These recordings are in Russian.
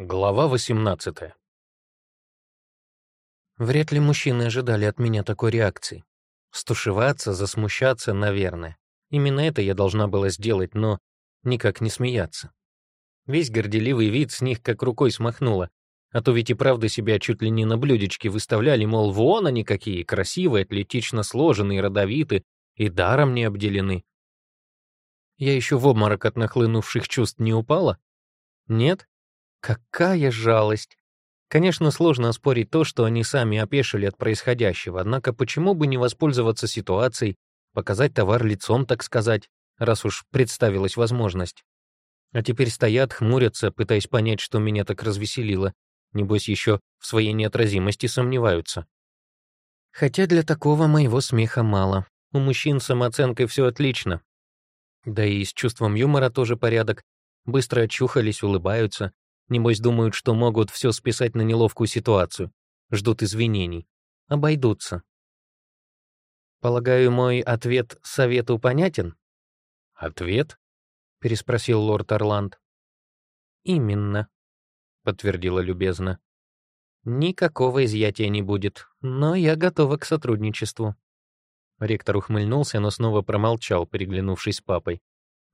Глава 18 Вряд ли мужчины ожидали от меня такой реакции. Стушеваться, засмущаться, наверное. Именно это я должна была сделать, но никак не смеяться. Весь горделивый вид с них как рукой смахнуло, а то ведь и правда себя чуть ли не на блюдечке выставляли, мол, вон они какие, красивые, атлетично сложенные, родовиты и даром не обделены. Я еще в обморок от нахлынувших чувств не упала? Нет? Какая жалость! Конечно, сложно оспорить то, что они сами опешили от происходящего, однако почему бы не воспользоваться ситуацией, показать товар лицом, так сказать, раз уж представилась возможность. А теперь стоят, хмурятся, пытаясь понять, что меня так развеселило. Небось, еще в своей неотразимости сомневаются. Хотя для такого моего смеха мало. У мужчин с самооценкой все отлично. Да и с чувством юмора тоже порядок. Быстро очухались, улыбаются, Небось думают, что могут все списать на неловкую ситуацию. Ждут извинений. Обойдутся. Полагаю, мой ответ совету понятен? Ответ? переспросил лорд Орланд. Именно, подтвердила любезно. Никакого изъятия не будет, но я готова к сотрудничеству. Ректор ухмыльнулся, но снова промолчал, переглянувшись с папой.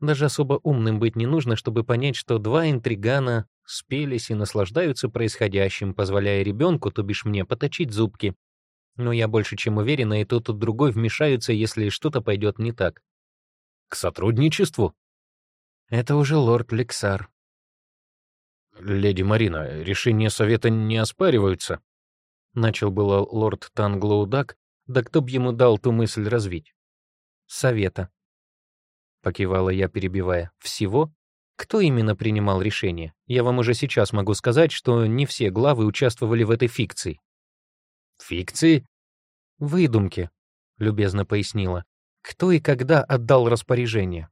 Даже особо умным быть не нужно, чтобы понять, что два интригана спелись и наслаждаются происходящим, позволяя ребенку, то бишь мне, поточить зубки. Но я больше чем уверена, и тот, и другой вмешаются, если что-то пойдет не так. К сотрудничеству? Это уже лорд Лексар. Леди Марина, решения совета не оспариваются. Начал было лорд Танглоудак, да кто б ему дал ту мысль развить? Совета. Покивала я, перебивая. Всего? Кто именно принимал решение? Я вам уже сейчас могу сказать, что не все главы участвовали в этой фикции. Фикции? Выдумки, любезно пояснила. Кто и когда отдал распоряжение?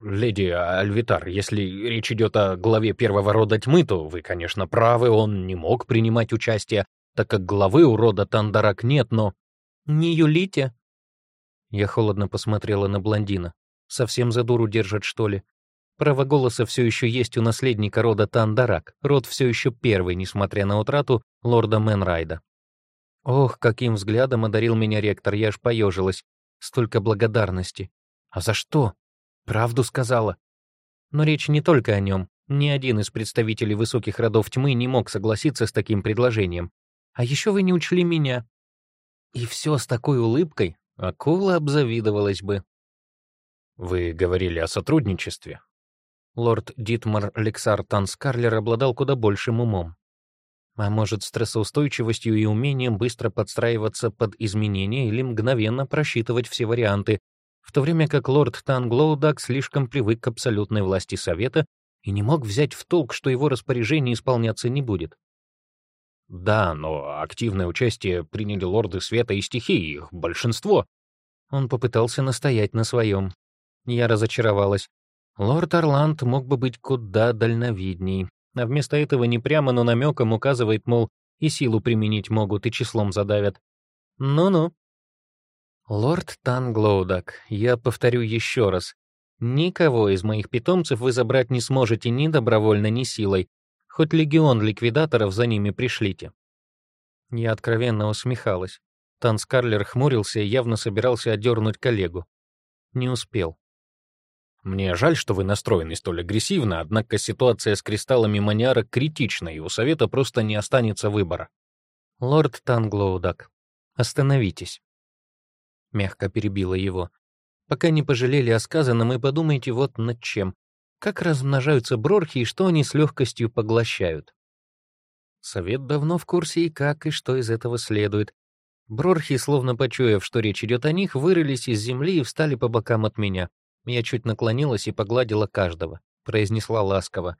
«Леди Альвитар, если речь идет о главе первого рода тьмы, то вы, конечно, правы, он не мог принимать участие, так как главы у рода Тандарак нет, но...» «Не юлите!» Я холодно посмотрела на блондина. «Совсем за дуру держат, что ли? Право голоса все еще есть у наследника рода Тандарак, род все еще первый, несмотря на утрату лорда Менрайда. Ох, каким взглядом одарил меня ректор, я аж поежилась. Столько благодарности. А за что? Правду сказала. Но речь не только о нем. Ни один из представителей высоких родов тьмы не мог согласиться с таким предложением. А еще вы не учли меня. И все с такой улыбкой. Акула обзавидовалась бы. Вы говорили о сотрудничестве. Лорд Дитмар Лексар Танскарлер обладал куда большим умом. А может, стрессоустойчивостью и умением быстро подстраиваться под изменения или мгновенно просчитывать все варианты, в то время как лорд Танглоудак слишком привык к абсолютной власти Совета и не мог взять в толк, что его распоряжение исполняться не будет. Да, но активное участие приняли лорды света и стихии, их большинство. Он попытался настоять на своем. Я разочаровалась. Лорд Орланд мог бы быть куда дальновидней, а вместо этого не прямо, но намеком указывает, мол, и силу применить могут, и числом задавят. Ну-ну. Лорд Танглоудак, я повторю еще раз. Никого из моих питомцев вы забрать не сможете ни добровольно, ни силой. Хоть легион ликвидаторов за ними пришлите. Я откровенно усмехалась. Танскарлер хмурился и явно собирался отдернуть коллегу. Не успел. Мне жаль, что вы настроены столь агрессивно, однако ситуация с кристаллами маниара критична, и у Совета просто не останется выбора. Лорд Танглоудак, остановитесь. Мягко перебила его. Пока не пожалели о сказанном, и подумайте вот над чем. Как размножаются брорхи и что они с легкостью поглощают. Совет давно в курсе и как, и что из этого следует. Брорхи, словно почуяв, что речь идет о них, вырылись из земли и встали по бокам от меня. Я чуть наклонилась и погладила каждого, произнесла ласково.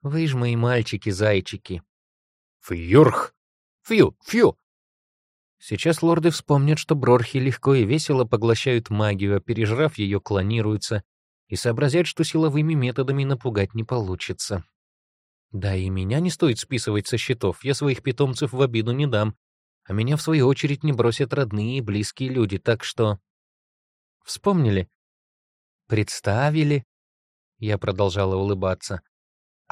«Вы ж мои мальчики-зайчики». «Фьюрх! Фью! Фью!» Сейчас лорды вспомнят, что брорхи легко и весело поглощают магию, а пережрав ее, клонируются, и сообразят, что силовыми методами напугать не получится. Да и меня не стоит списывать со счетов, я своих питомцев в обиду не дам, а меня, в свою очередь, не бросят родные и близкие люди, так что... Вспомнили? Представили?» Я продолжала улыбаться.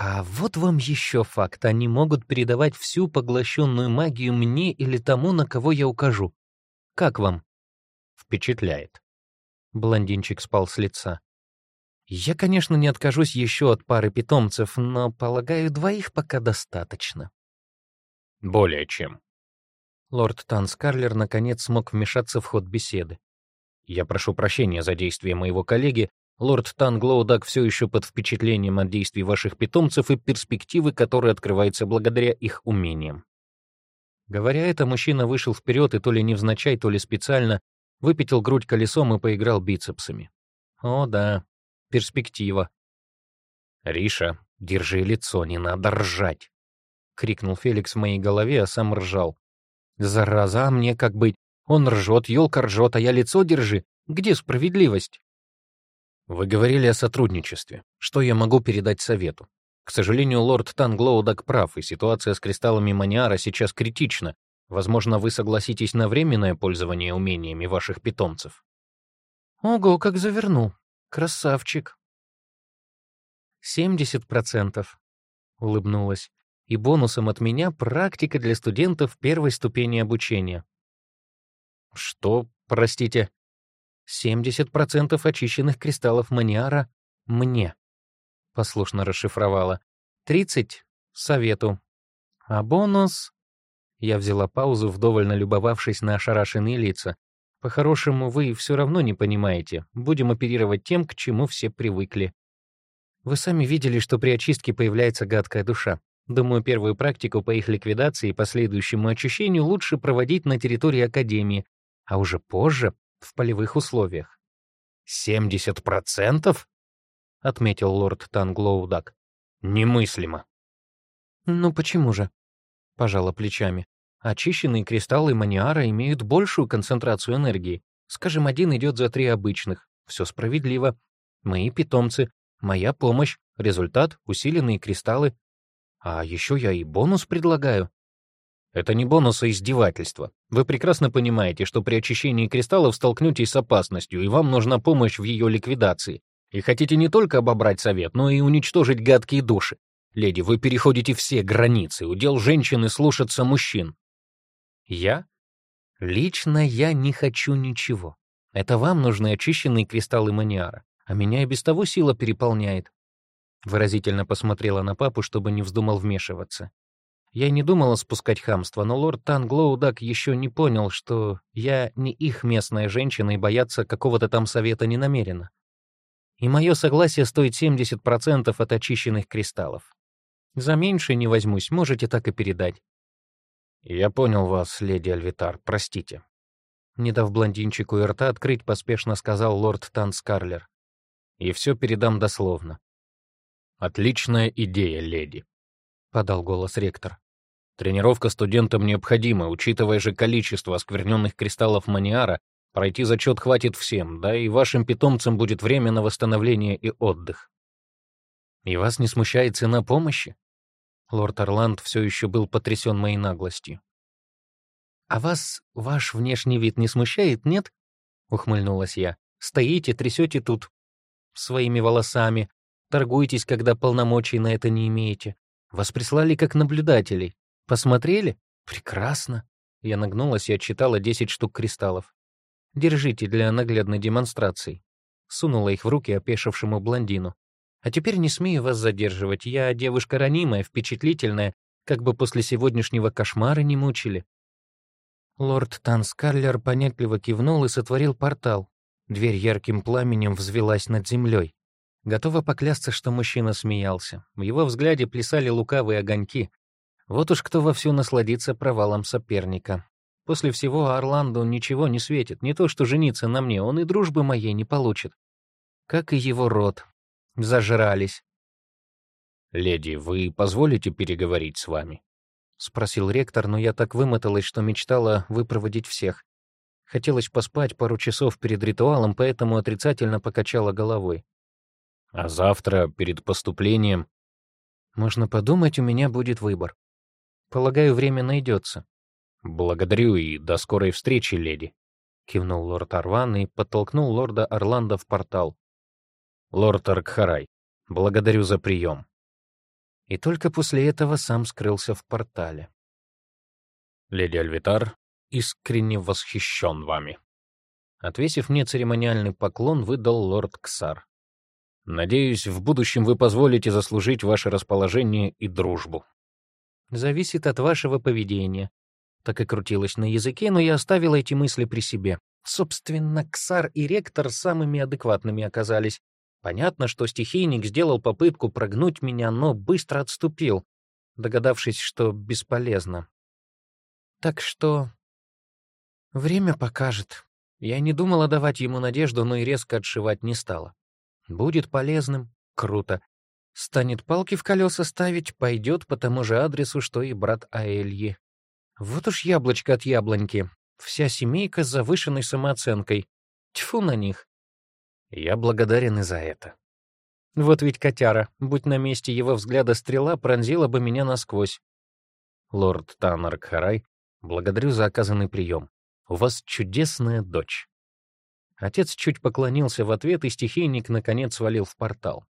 А вот вам еще факт. Они могут передавать всю поглощенную магию мне или тому, на кого я укажу. Как вам? Впечатляет. Блондинчик спал с лица. Я, конечно, не откажусь еще от пары питомцев, но, полагаю, двоих пока достаточно. Более чем. Лорд Танскарлер наконец смог вмешаться в ход беседы. Я прошу прощения за действия моего коллеги, Лорд Танглоудак все еще под впечатлением от действий ваших питомцев и перспективы, которые открываются благодаря их умениям. Говоря это, мужчина вышел вперед и то ли невзначай, то ли специально выпятил грудь колесом и поиграл бицепсами. О да, перспектива. «Риша, держи лицо, не надо ржать!» — крикнул Феликс в моей голове, а сам ржал. «Зараза, мне как быть? Он ржет, елка ржет, а я лицо держи. Где справедливость?» Вы говорили о сотрудничестве. Что я могу передать совету? К сожалению, лорд Танглоудак прав, и ситуация с кристаллами Маниара сейчас критична. Возможно, вы согласитесь на временное пользование умениями ваших питомцев. Ого, как завернул. Красавчик. «Семьдесят процентов», — улыбнулась. «И бонусом от меня практика для студентов первой ступени обучения». «Что, простите?» 70% очищенных кристаллов маниара мне. Послушно расшифровала. 30 — совету. А бонус... Я взяла паузу, вдоволь налюбовавшись на ошарашенные лица. По-хорошему, вы все равно не понимаете. Будем оперировать тем, к чему все привыкли. Вы сами видели, что при очистке появляется гадкая душа. Думаю, первую практику по их ликвидации и последующему очищению лучше проводить на территории Академии, а уже позже в полевых условиях. «Семьдесят процентов?» — отметил лорд Танглоудак. «Немыслимо». «Ну почему же?» — пожала плечами. «Очищенные кристаллы маниара имеют большую концентрацию энергии. Скажем, один идет за три обычных. Все справедливо. Мои питомцы, моя помощь, результат — усиленные кристаллы. А еще я и бонус предлагаю. Это не бонус, а издевательство. Вы прекрасно понимаете, что при очищении кристаллов столкнетесь с опасностью, и вам нужна помощь в ее ликвидации. И хотите не только обобрать совет, но и уничтожить гадкие души. Леди, вы переходите все границы, удел женщины слушаться мужчин. Я? Лично я не хочу ничего. Это вам нужны очищенные кристаллы маниара, а меня и без того сила переполняет. Выразительно посмотрела на папу, чтобы не вздумал вмешиваться. Я не думала спускать хамство, но лорд Танглоудак еще не понял, что я не их местная женщина и бояться какого-то там совета не намерена. И мое согласие стоит 70% от очищенных кристаллов. За меньше не возьмусь, можете так и передать. Я понял вас, леди Альвитар, простите. Не дав блондинчику и рта открыть, поспешно сказал лорд Танскарлер. И все передам дословно. Отличная идея, леди. — подал голос ректор. «Тренировка студентам необходима, учитывая же количество оскверненных кристаллов маниара, пройти зачет хватит всем, да и вашим питомцам будет время на восстановление и отдых». «И вас не смущает цена помощи?» Лорд Орланд все еще был потрясен моей наглостью. «А вас ваш внешний вид не смущает, нет?» — ухмыльнулась я. «Стоите, трясете тут своими волосами, торгуетесь, когда полномочий на это не имеете. Вас прислали как наблюдателей. Посмотрели? Прекрасно. Я нагнулась и отчитала 10 штук кристаллов. Держите для наглядной демонстрации. Сунула их в руки опешившему блондину. А теперь не смею вас задерживать. Я девушка ранимая, впечатлительная, как бы после сегодняшнего кошмара не мучили. Лорд Танскарлер понятливо кивнул и сотворил портал. Дверь ярким пламенем взвелась над землей. Готова поклясться, что мужчина смеялся. В его взгляде плясали лукавые огоньки. Вот уж кто вовсю насладится провалом соперника. После всего Орланду ничего не светит, не то что жениться на мне, он и дружбы моей не получит. Как и его род. Зажрались. «Леди, вы позволите переговорить с вами?» — спросил ректор, но я так вымоталась, что мечтала выпроводить всех. Хотелось поспать пару часов перед ритуалом, поэтому отрицательно покачала головой. А завтра, перед поступлением... Можно подумать, у меня будет выбор. Полагаю, время найдется. Благодарю и до скорой встречи, леди. Кивнул лорд Арван и подтолкнул лорда Орландо в портал. Лорд Аркхарай, благодарю за прием. и только после этого сам скрылся в портале. «Леди Альвитар искренне восхищен вами», Отвесив мне церемониальный поклон, выдал лорд Ксар. «Надеюсь, в будущем вы позволите заслужить ваше расположение и дружбу». «Зависит от вашего поведения». Так и крутилось на языке, но я оставила эти мысли при себе. Собственно, Ксар и ректор самыми адекватными оказались. Понятно, что стихийник сделал попытку прогнуть меня, но быстро отступил, догадавшись, что бесполезно. Так что время покажет. Я не думала давать ему надежду, но и резко отшивать не стала. Будет полезным — круто. Станет палки в колеса ставить, пойдет по тому же адресу, что и брат Аэльи. Вот уж яблочко от яблоньки. Вся семейка с завышенной самооценкой. Тьфу на них. Я благодарен и за это. Вот ведь котяра, будь на месте его взгляда стрела, пронзила бы меня насквозь. Лорд Таннер Кхарай, благодарю за оказанный прием. У вас чудесная дочь». Отец чуть поклонился в ответ, и стихийник наконец свалил в портал.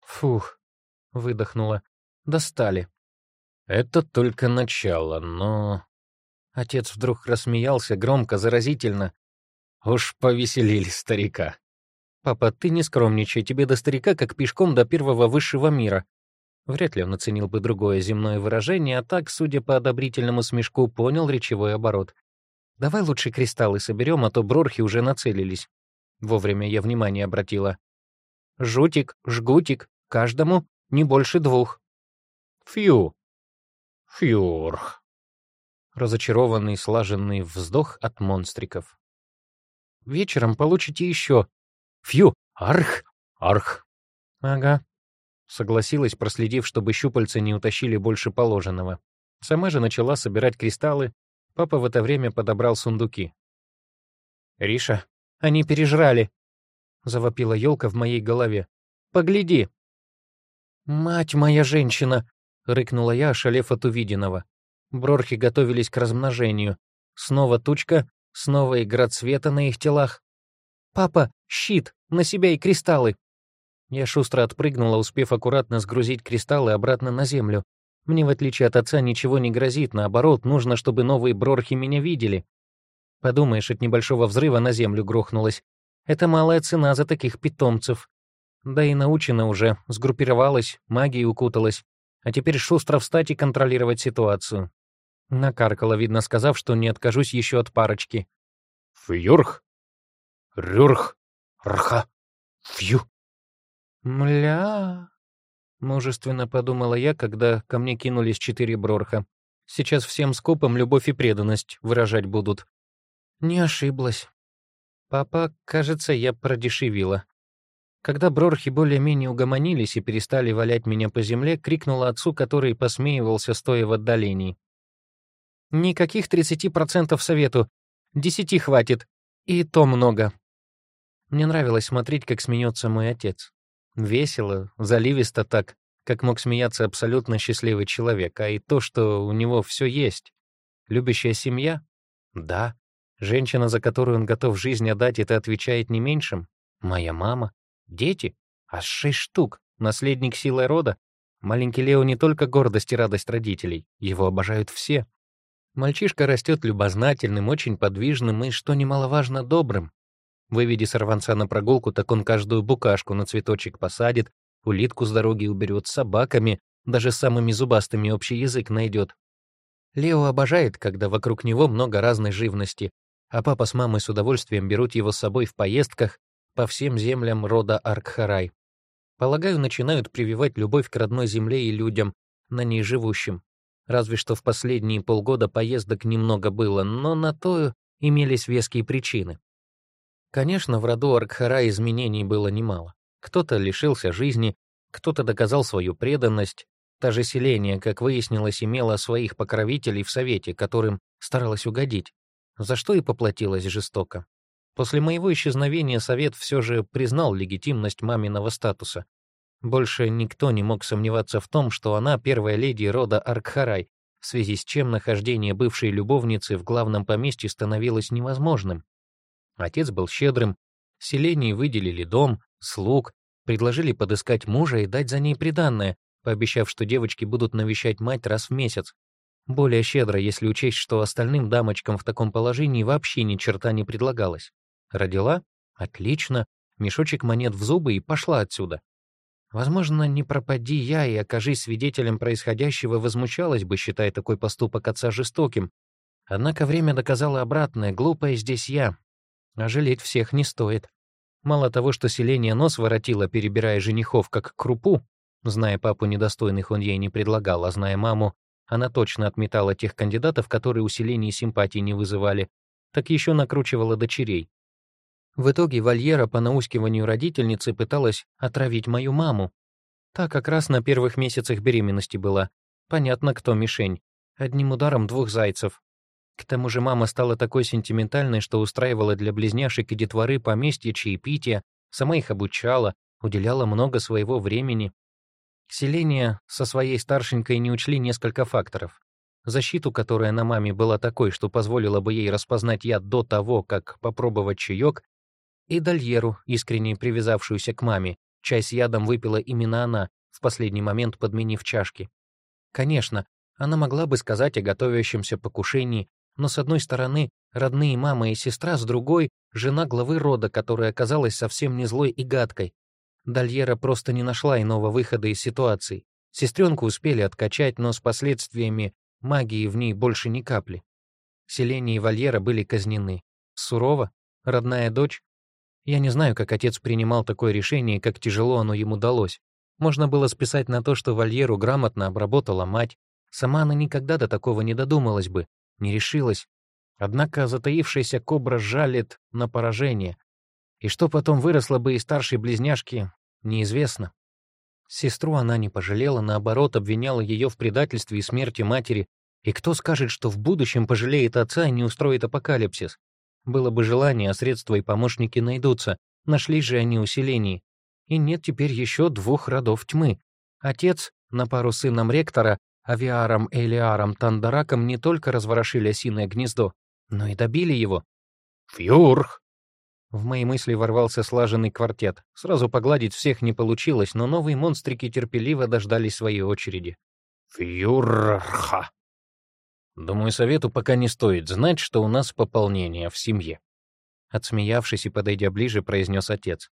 «Фух», — выдохнула, — «достали». «Это только начало, но...» Отец вдруг рассмеялся громко, заразительно. «Уж повеселили старика». «Папа, ты не скромничай, тебе до старика как пешком до первого высшего мира». Вряд ли он оценил бы другое земное выражение, а так, судя по одобрительному смешку, понял речевой оборот. Давай лучше кристаллы соберем, а то брорхи уже нацелились. Вовремя я внимание обратила. Жутик, жгутик, каждому не больше двух. Фью. Фьюрх. Разочарованный, слаженный вздох от монстриков. Вечером получите еще. Фью, арх, арх. Ага. Согласилась, проследив, чтобы щупальца не утащили больше положенного. Сама же начала собирать кристаллы, Папа в это время подобрал сундуки. «Риша, они пережрали!» — завопила елка в моей голове. «Погляди!» «Мать моя женщина!» — рыкнула я, ошалев от увиденного. Брорхи готовились к размножению. Снова тучка, снова игра цвета на их телах. «Папа, щит! На себя и кристаллы!» Я шустро отпрыгнула, успев аккуратно сгрузить кристаллы обратно на землю. Мне, в отличие от отца, ничего не грозит, наоборот, нужно, чтобы новые брорхи меня видели. Подумаешь, от небольшого взрыва на землю грохнулась. Это малая цена за таких питомцев. Да и научена уже, сгруппировалась, магией укуталась. А теперь шустро встать и контролировать ситуацию. Накаркала, видно, сказав, что не откажусь еще от парочки. Фьюрх, рюрх, рха, фью. Мля, Мужественно подумала я, когда ко мне кинулись четыре брорха. Сейчас всем скопом любовь и преданность выражать будут. Не ошиблась. Папа, кажется, я продешевила. Когда брорхи более-менее угомонились и перестали валять меня по земле, крикнула отцу, который посмеивался, стоя в отдалении. «Никаких 30% совету. Десяти хватит. И то много». Мне нравилось смотреть, как смеется мой отец. Весело, заливисто так, как мог смеяться абсолютно счастливый человек, а и то, что у него все есть. Любящая семья? Да. Женщина, за которую он готов жизнь отдать, это отвечает не меньшим. Моя мама. Дети? Аж шесть штук. Наследник силой рода. Маленький Лео не только гордость и радость родителей. Его обожают все. Мальчишка растет любознательным, очень подвижным и, что немаловажно, добрым. Выведи сорванца на прогулку, так он каждую букашку на цветочек посадит, улитку с дороги уберет, с собаками, даже самыми зубастыми общий язык найдет. Лео обожает, когда вокруг него много разной живности, а папа с мамой с удовольствием берут его с собой в поездках по всем землям рода Аркхарай. Полагаю, начинают прививать любовь к родной земле и людям, на ней живущим. Разве что в последние полгода поездок немного было, но на то имелись веские причины. Конечно, в роду Аркхара изменений было немало. Кто-то лишился жизни, кто-то доказал свою преданность. Та же селение, как выяснилось, имела своих покровителей в Совете, которым старалась угодить, за что и поплатилась жестоко. После моего исчезновения Совет все же признал легитимность маминого статуса. Больше никто не мог сомневаться в том, что она первая леди рода Аркхарай, в связи с чем нахождение бывшей любовницы в главном поместье становилось невозможным. Отец был щедрым, селении выделили дом, слуг, предложили подыскать мужа и дать за ней приданное, пообещав, что девочки будут навещать мать раз в месяц. Более щедро, если учесть, что остальным дамочкам в таком положении вообще ни черта не предлагалось. Родила? Отлично. Мешочек монет в зубы и пошла отсюда. Возможно, не пропади я и окажись свидетелем происходящего, возмущалась бы, считая такой поступок отца жестоким. Однако время доказало обратное, глупая здесь я. А жалеть всех не стоит. Мало того, что селение нос воротило, перебирая женихов как крупу, зная папу недостойных он ей не предлагал, а зная маму, она точно отметала тех кандидатов, которые усиление симпатии не вызывали, так еще накручивала дочерей. В итоге Вальера по наускиванию родительницы пыталась отравить мою маму. Та как раз на первых месяцах беременности была. Понятно, кто мишень. Одним ударом двух зайцев. К тому же мама стала такой сентиментальной, что устраивала для близняшек и детворы поместье чаепития, сама их обучала, уделяла много своего времени. Селения со своей старшенькой не учли несколько факторов. Защиту, которая на маме была такой, что позволила бы ей распознать яд до того, как попробовать чаек, и Дальеру, искренне привязавшуюся к маме, чай с ядом выпила именно она, в последний момент подменив чашки. Конечно, она могла бы сказать о готовящемся покушении, но с одной стороны, родные мама и сестра, с другой — жена главы рода, которая оказалась совсем не злой и гадкой, Дальера просто не нашла иного выхода из ситуации. Сестренку успели откачать, но с последствиями магии в ней больше ни капли. Селения и Вальера были казнены. Сурово? Родная дочь? Я не знаю, как отец принимал такое решение, как тяжело оно ему далось. Можно было списать на то, что Вальеру грамотно обработала мать. Сама она никогда до такого не додумалась бы, не решилась. Однако затаившаяся кобра жалит на поражение. И что потом выросло бы из старшей близняшки, неизвестно. Сестру она не пожалела, наоборот, обвиняла ее в предательстве и смерти матери. И кто скажет, что в будущем пожалеет отца и не устроит апокалипсис? Было бы желание, а средства и помощники найдутся. Нашлись же они усилений. И нет теперь еще двух родов тьмы. Отец, на пару сыном ректора, Авиаром Элиаром Тандараком не только разворошили осиное гнездо, но и добили его. «Фьюрх!» В мои мысли ворвался слаженный квартет. Сразу погладить всех не получилось, но новые монстрики терпеливо дождались своей очереди. «Фьюрха!» «Думаю, совету пока не стоит знать, что у нас пополнение в семье», отсмеявшись и подойдя ближе, произнес отец.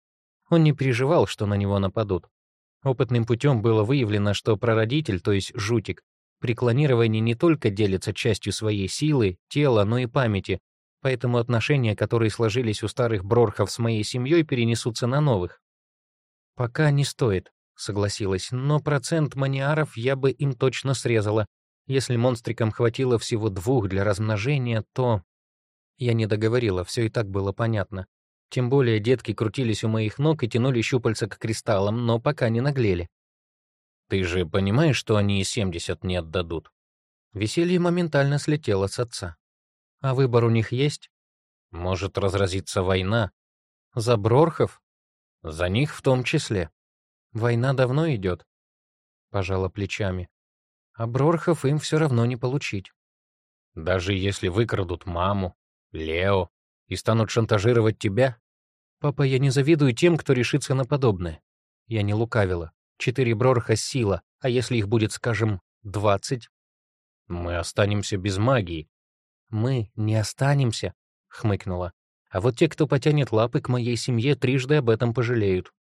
Он не переживал, что на него нападут. Опытным путем было выявлено, что прародитель, то есть жутик, при клонировании не только делится частью своей силы, тела, но и памяти, поэтому отношения, которые сложились у старых брорхов с моей семьей, перенесутся на новых. «Пока не стоит», — согласилась, «но процент маниаров я бы им точно срезала. Если монстрикам хватило всего двух для размножения, то...» Я не договорила, все и так было понятно. Тем более детки крутились у моих ног и тянули щупальца к кристаллам, но пока не наглели. «Ты же понимаешь, что они и семьдесят не отдадут?» Веселье моментально слетело с отца. А выбор у них есть? Может разразиться война. За Брорхов? За них в том числе. Война давно идет. Пожала плечами. А Брорхов им все равно не получить. Даже если выкрадут маму, Лео и станут шантажировать тебя? Папа, я не завидую тем, кто решится на подобное. Я не лукавила. Четыре Брорха — сила, а если их будет, скажем, двадцать? Мы останемся без магии, мы не останемся», — хмыкнула. «А вот те, кто потянет лапы к моей семье, трижды об этом пожалеют».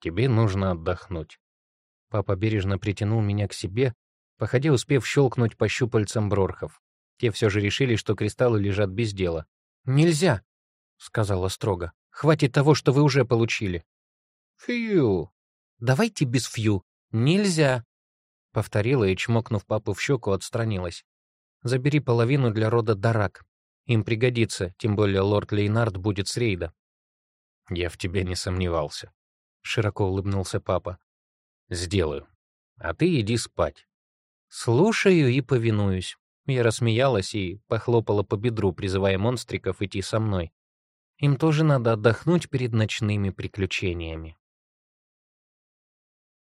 «Тебе нужно отдохнуть». Папа бережно притянул меня к себе, походя успев щелкнуть по щупальцам брорхов. Те все же решили, что кристаллы лежат без дела. «Нельзя», — сказала строго. «Хватит того, что вы уже получили». «Фью». «Давайте без фью. Нельзя», — повторила и, чмокнув папу в щеку, отстранилась. Забери половину для рода Дарак. Им пригодится, тем более лорд Лейнард будет с рейда». «Я в тебе не сомневался», — широко улыбнулся папа. «Сделаю. А ты иди спать». «Слушаю и повинуюсь». Я рассмеялась и похлопала по бедру, призывая монстриков идти со мной. Им тоже надо отдохнуть перед ночными приключениями.